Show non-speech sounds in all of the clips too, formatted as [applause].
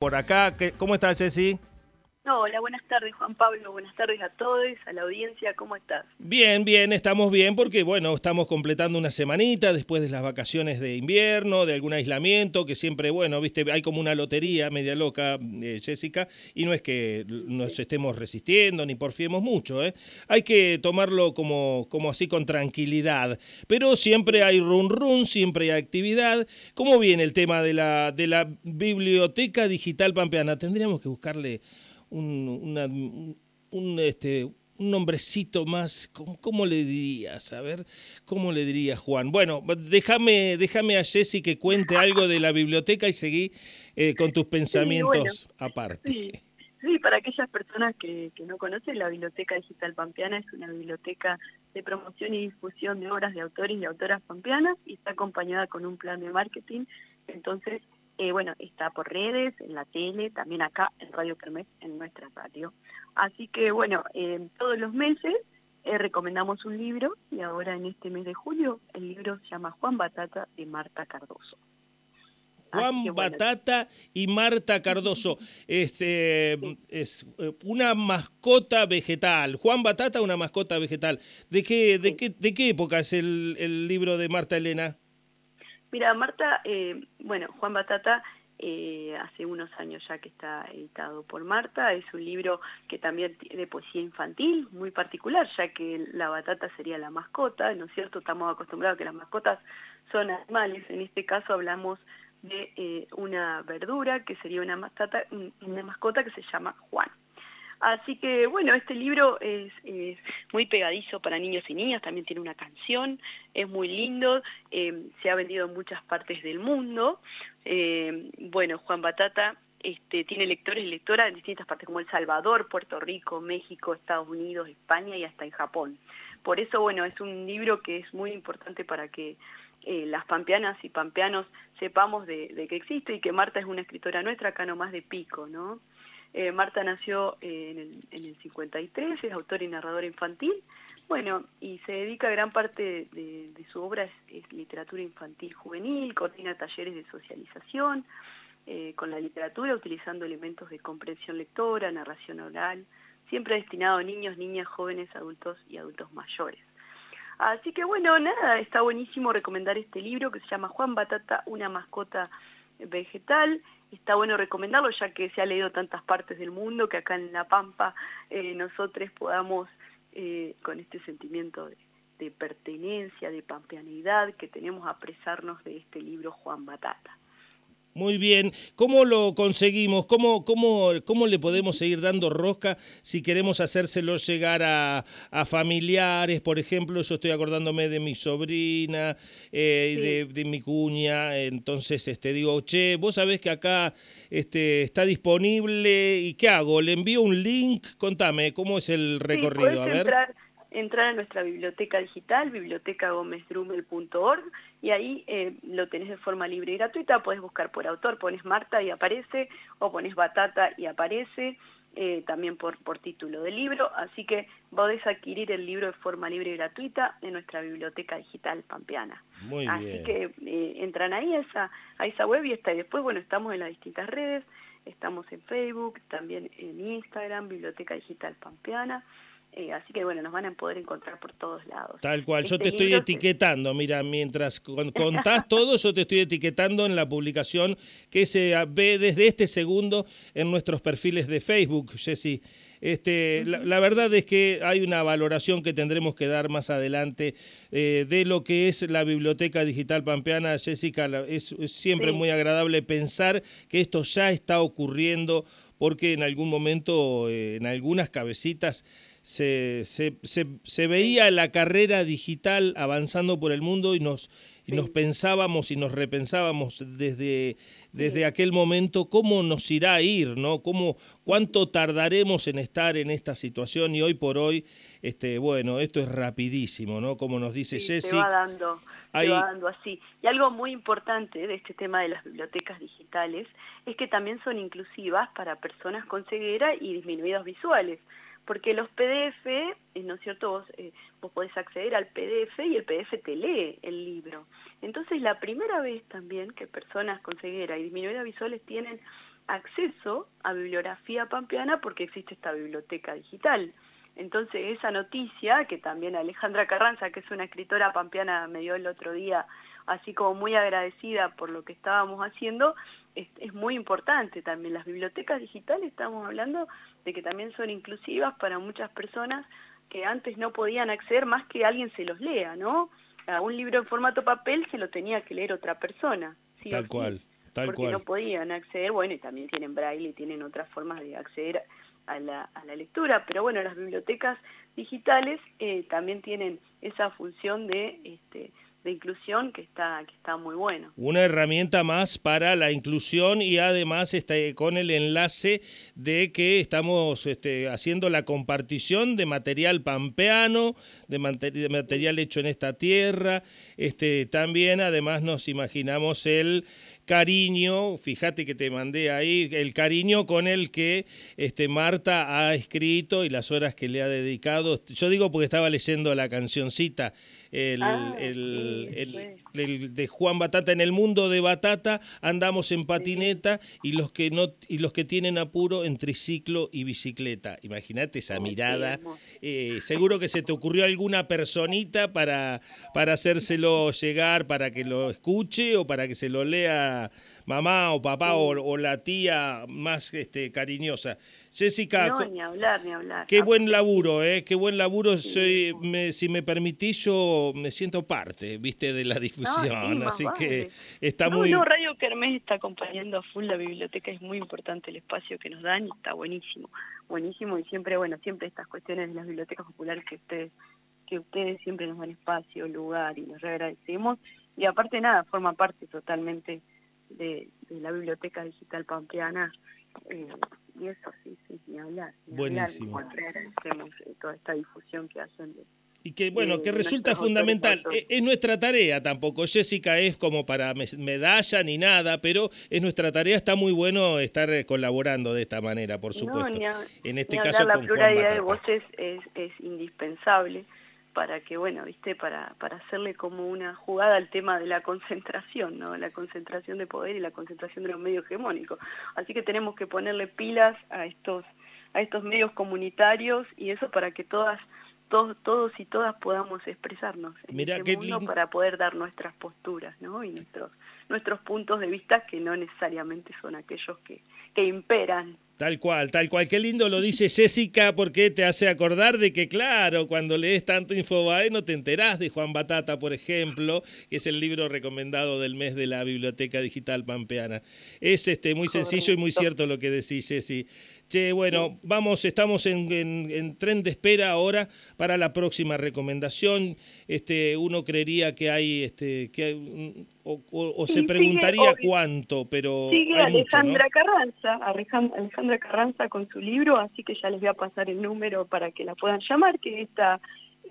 por acá. ¿Cómo estás, Ceci? Hola, buenas tardes Juan Pablo, buenas tardes a todos, a la audiencia, ¿cómo estás? Bien, bien, estamos bien porque bueno, estamos completando una semanita después de las vacaciones de invierno, de algún aislamiento, que siempre, bueno, viste, hay como una lotería media loca, eh, Jessica, y no es que nos estemos resistiendo ni porfiemos mucho, ¿eh? Hay que tomarlo como, como así con tranquilidad, pero siempre hay run run, siempre hay actividad. ¿Cómo viene el tema de la, de la biblioteca digital pampeana? Tendríamos que buscarle un, un, este, un nombrecito más, ¿cómo, le dirías? A ver, ¿cómo le diría Juan? Bueno, déjame, déjame a Jessy que cuente algo de la biblioteca y seguí eh, con tus pensamientos aparte. Sí. para aquellas personas que, que, no conocen, la Biblioteca Digital Pampeana es una biblioteca de promoción y difusión de obras de autores y autoras pampeanas y está acompañada con un plan de marketing. Entonces, eh, bueno, está por redes, en la tele, también acá en Radio Kermés, en nuestra radio. Así que bueno, eh, todos los meses eh, recomendamos un libro y ahora en este mes de julio el libro se llama Juan Batata de Marta Cardoso. Juan Batata y Marta Cardoso. [laughs] Este es una mascota vegetal. Juan Batata, una mascota vegetal. ¿De qué, de qué, de qué época es el, el libro de Marta Elena? Mira, Marta, eh, bueno, Juan Batata eh, hace unos años ya que está editado por Marta, es un libro que también de poesía infantil, muy particular, ya que la batata sería la mascota, ¿no es cierto? Estamos acostumbrados a que las mascotas son animales, en este caso hablamos de eh, una verdura que sería una, una mascota que se llama Juan. Así que bueno, este libro es, muy pegadizo para niños y niñas, también tiene una canción, es muy lindo, eh, se ha vendido en muchas partes del mundo. Eh, bueno, Juan Batata este, tiene lectores y lectoras en distintas partes como El Salvador, Puerto Rico, México, Estados Unidos, España y hasta en Japón. Por eso, bueno, es un libro que es muy importante para que eh, las pampeanas y pampeanos sepamos de, de, que existe y que Marta es una escritora nuestra, acá nomás de pico, ¿no? Eh, Marta nació en, el, en, el, 53, es autora y narradora infantil, bueno, y se dedica gran parte de, su obra es, literatura infantil juvenil, coordina talleres de socialización eh, con la literatura, utilizando elementos de comprensión lectora, narración oral, siempre destinado a niños, niñas, jóvenes, adultos y adultos mayores. Así que bueno, nada, está buenísimo recomendar este libro que se llama Juan Batata, una mascota vegetal, está bueno recomendarlo ya que se ha leído tantas partes del mundo que acá en La Pampa eh, nosotros podamos eh, con este sentimiento de, de, pertenencia, de pampeanidad que tenemos apresarnos de este libro Juan Batata. Muy bien. ¿Cómo lo conseguimos? ¿Cómo, cómo, cómo le podemos seguir dando rosca si queremos hacérselo llegar a, familiares? Por ejemplo, yo estoy acordándome de mi sobrina, eh, de, mi cuña. Entonces, este, digo, che, vos sabés que acá este, está disponible. ¿Y qué hago? ¿Le envío un link? Contame, ¿cómo es el recorrido? a ver entrar a nuestra biblioteca digital, bibliotecagomesdrumel.org, y ahí eh, lo tenés de forma libre y gratuita, podés buscar por autor, pones Marta y aparece, o pones Batata y aparece, eh, también por, por título del libro, así que podés adquirir el libro de forma libre y gratuita en nuestra biblioteca digital pampeana. Muy así que eh, entran ahí a esa, a esa web y está, y después, bueno, estamos en las distintas redes, estamos en Facebook, también en Instagram, Biblioteca Digital Pampeana, eh, así que bueno, nos van a poder encontrar por todos lados. Tal cual, yo te este estoy etiquetando, mira, mientras contás todo, yo te estoy etiquetando en la publicación que se ve desde este segundo en nuestros perfiles de Facebook, Jessy. Este, la, verdad es que hay una valoración que tendremos que dar más adelante eh, de lo que es la Biblioteca Digital Pampeana. Jessica, es, siempre muy agradable pensar que esto ya está ocurriendo porque en algún momento, eh, en algunas cabecitas, se, se, se, veía la carrera digital avanzando por el mundo y nos, y nos pensábamos y nos repensábamos desde, desde aquel momento cómo nos irá a ir, ¿no? Cómo, cuánto tardaremos en estar en esta situación y hoy por hoy, este, bueno, esto es rapidísimo, ¿no? Como nos dice sí, Se va dando, se va dando así. Y algo muy importante de este tema de las bibliotecas digitales es que también son inclusivas para personas con ceguera y disminuidos visuales porque los PDF, eh, ¿no es cierto? Vos, eh, vos podés acceder al PDF y el PDF te lee el libro. Entonces, la primera vez también que personas con ceguera y disminuida visuales tienen acceso a bibliografía pampeana porque existe esta biblioteca digital. Entonces esa noticia, que también Alejandra Carranza, que es una escritora pampeana, me dio el otro día, así como muy agradecida por lo que estábamos haciendo, es, es, muy importante también. Las bibliotecas digitales, estamos hablando de que también son inclusivas para muchas personas que antes no podían acceder más que alguien se los lea, ¿no? A un libro en formato papel se lo tenía que leer otra persona. Tal cual, tal porque no podían acceder, bueno, y también tienen braille y tienen otras formas de acceder a la, a la lectura, pero bueno, las bibliotecas digitales eh, también tienen esa función de... Este, de inclusión que está, que está muy bueno. Una herramienta más para la inclusión y además este, con el enlace de que estamos este, haciendo la compartición de material pampeano, de, de, material hecho en esta tierra. Este, también además nos imaginamos el cariño, fíjate que te mandé ahí, el cariño con el que este, Marta ha escrito y las horas que le ha dedicado. Yo digo porque estaba leyendo la cancioncita el, ah, el, el, de Juan Batata. En el mundo de Batata andamos en patineta y los que no y los que tienen apuro en triciclo y bicicleta. Imagínate esa mirada. Eh, seguro que se te ocurrió alguna personita para, para hacérselo llegar, para que lo escuche o para que se lo lea mamá o papá o, la tía más este, cariñosa. Jessica, no, ni hablar, ni hablar. Qué buen laburo, ¿eh? Qué buen laburo. Soy, si me permitís, yo me siento parte, viste, de la difusión. [laughs] así que está muy... No, Radio Kermés está acompañando a full la biblioteca. Es muy importante el espacio que nos dan y está buenísimo. Buenísimo y siempre, bueno, siempre estas cuestiones de las bibliotecas populares que ustedes que ustedes siempre nos dan espacio, lugar y nos agradecemos. Y aparte nada, forma parte totalmente de, la Biblioteca Digital Pampeana. Eh, y eso sí, sí, ni hablar. Buenísimo. Eh, toda esta difusión que hacen y que bueno, que resulta fundamental. E, es, nuestra tarea tampoco. Jessica es como para medalla ni nada, pero es nuestra tarea. Está muy bueno estar eh, colaborando de esta manera, por supuesto. en este caso, la pluralidad de voces es, es indispensable para que, bueno, viste, para, para hacerle como una jugada al tema de la concentración, ¿no? La concentración de poder y la concentración de los medios hegemónicos. Así que tenemos que ponerle pilas a estos, a estos medios comunitarios y eso para que todas, todos, todos y todas podamos expresarnos en este mundo para poder dar nuestras posturas, ¿no? Y nuestros, nuestros puntos de vista que no necesariamente son aquellos que, que imperan Tal cual, tal cual. Qué lindo lo dice Jessica porque te hace acordar de que, claro, cuando lees tanto Infobae no te enterás de Juan Batata, por ejemplo, que es el libro recomendado del mes de la Biblioteca Digital Pampeana. Es este, muy sencillo y muy cierto lo que decís, Jessy. Che, bueno, vamos, estamos en, tren de espera ahora para la próxima recomendación. Este, uno creería que hay, este, que o, se preguntaría cuánto, pero sigue Alejandra Carranza, Alejandra Carranza con su libro, así que ya les voy a pasar el número para que la puedan llamar, que está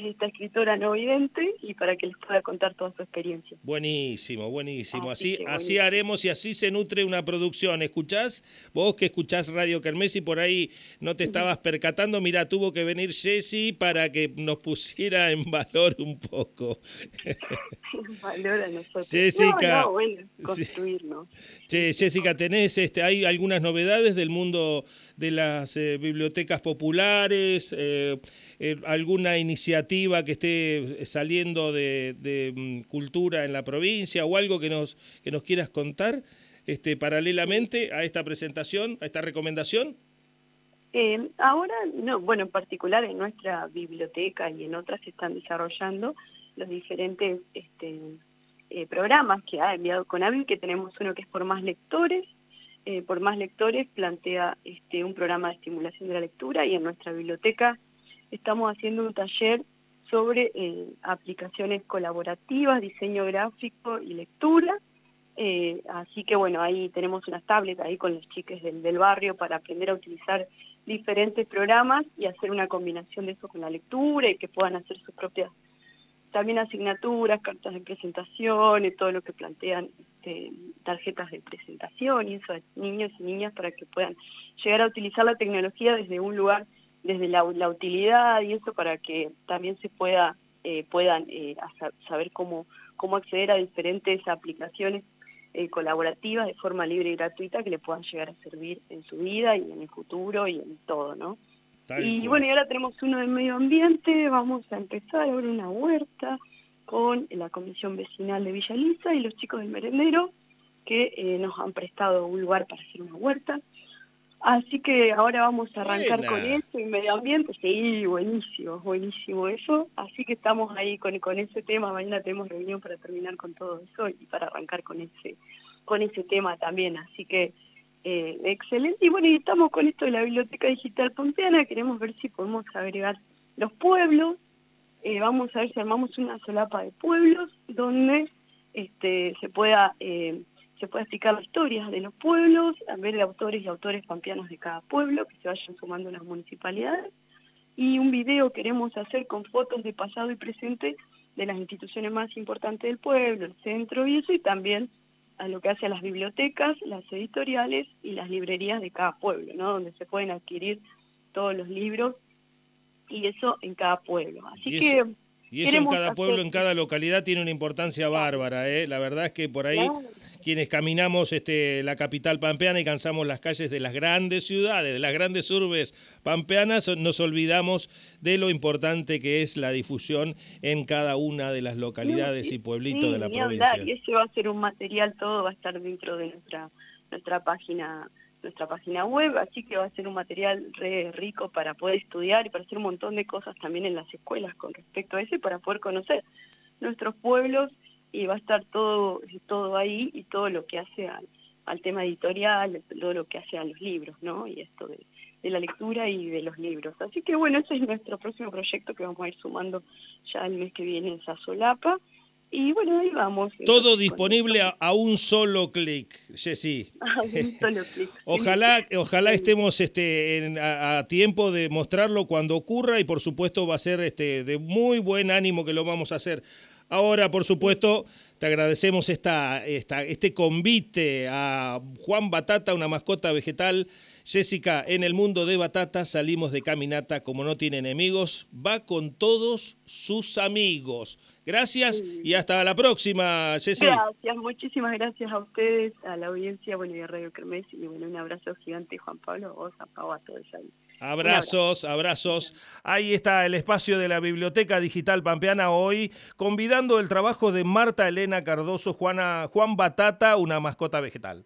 esta escritora no vidente y para que les pueda contar toda su experiencia. Buenísimo, buenísimo. Así, así, haremos y así se nutre una producción. ¿Escuchás? Vos que escuchás Radio Kermés y por ahí no te estabas percatando, mira, tuvo que venir Jessy para que nos pusiera en valor un poco. en [laughs] valor a nosotros. Jessica. No, bueno, construirnos. Che, Jessica, ¿tenés, este, hay algunas novedades del mundo de las eh, bibliotecas populares? Eh, eh, ¿Alguna iniciativa? que esté saliendo de, mm, cultura en la provincia o algo que nos, que nos quieras contar este, paralelamente a esta presentación, a esta recomendación? Eh, ahora, no, bueno, en particular en nuestra biblioteca y en otras se están desarrollando los diferentes este, programas que ha enviado Conavil, que tenemos uno que es por más lectores, eh, por más lectores plantea este, un programa de estimulación de la lectura y en nuestra biblioteca estamos haciendo un taller sobre eh, aplicaciones colaborativas, diseño gráfico y lectura. Eh, así que bueno, ahí tenemos unas tablets ahí con los chiques del, del, barrio para aprender a utilizar diferentes programas y hacer una combinación de eso con la lectura y que puedan hacer sus propias también asignaturas, cartas de presentación, y todo lo que plantean este, tarjetas de presentación y eso a niños y niñas para que puedan llegar a utilizar la tecnología desde un lugar desde la, utilidad y eso para que también se pueda eh, puedan eh, saber cómo, cómo acceder a diferentes aplicaciones eh, colaborativas de forma libre y gratuita que le puedan llegar a servir en su vida y en el futuro y en todo, ¿no? Y bueno, y ahora tenemos uno del medio ambiente, vamos a empezar ahora una huerta con la comisión vecinal de Villa Lisa y los chicos del merendero que eh, nos han prestado un lugar para hacer una huerta. Así que ahora vamos a arrancar con eso y medio ambiente. Sí, buenísimo, buenísimo eso. Así que estamos ahí con, con ese tema. Mañana tenemos reunión para terminar con todo eso y para arrancar con ese, con ese tema también. Así que eh, excelente. Y bueno, y estamos con esto de la Biblioteca Digital Pampeana. Queremos ver si podemos agregar los pueblos. Eh, vamos a ver si armamos una solapa de pueblos donde este, se pueda... Eh, se puede explicar las historias de los pueblos, a ver de autores y autores pampeanos de cada pueblo, que se vayan sumando las municipalidades. Y un video queremos hacer con fotos de pasado y presente de las instituciones más importantes del pueblo, el centro y eso, y también a lo que hace a las bibliotecas, las editoriales y las librerías de cada pueblo, ¿no? donde se pueden adquirir todos los libros y eso en cada pueblo. Así que... Y eso en cada pueblo, en cada localidad tiene una importancia bárbara, ¿eh? La verdad es que por ahí quienes caminamos este, la capital pampeana y cansamos las calles de las grandes ciudades, de las grandes urbes pampeanas, nos olvidamos de lo importante que es la difusión en cada una de las localidades y pueblitos de la provincia. y ese va a ser un material, todo va a estar dentro de nuestra, nuestra página nuestra página web, así que va a ser un material re rico para poder estudiar y para hacer un montón de cosas también en las escuelas con respecto a eso y para poder conocer nuestros pueblos y va a estar todo, todo ahí y todo lo que hace al, al tema editorial, todo lo que hace a los libros, ¿no? Y esto de, de, la lectura y de los libros. Así que bueno, ese es nuestro próximo proyecto que vamos a ir sumando ya el mes que viene en Solapa. Y bueno, ahí vamos. Todo disponible a, un solo clic, Jessy. [laughs] A un solo clic. [laughs] ojalá, ojalá estemos este, a, tiempo de mostrarlo cuando ocurra y por supuesto va a ser este, de muy buen ánimo que lo vamos a hacer. Ahora, por supuesto, te agradecemos esta, esta, este convite a Juan Batata, una mascota vegetal. Jessica, en el mundo de Batata salimos de caminata como no tiene enemigos, va con todos sus amigos. Gracias y hasta la próxima, Jessica. Gracias, muchísimas gracias a ustedes, a la audiencia, bueno, y a Radio Kermés, y bueno, un abrazo gigante, Juan Pablo, vos, a Pau, a todos ahí. Abrazos, abrazos. Ahí está el espacio de la Biblioteca Digital Pampeana hoy, convidando el trabajo de Marta Elena Cardoso, Juan Batata, una mascota vegetal.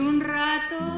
Un ratoncito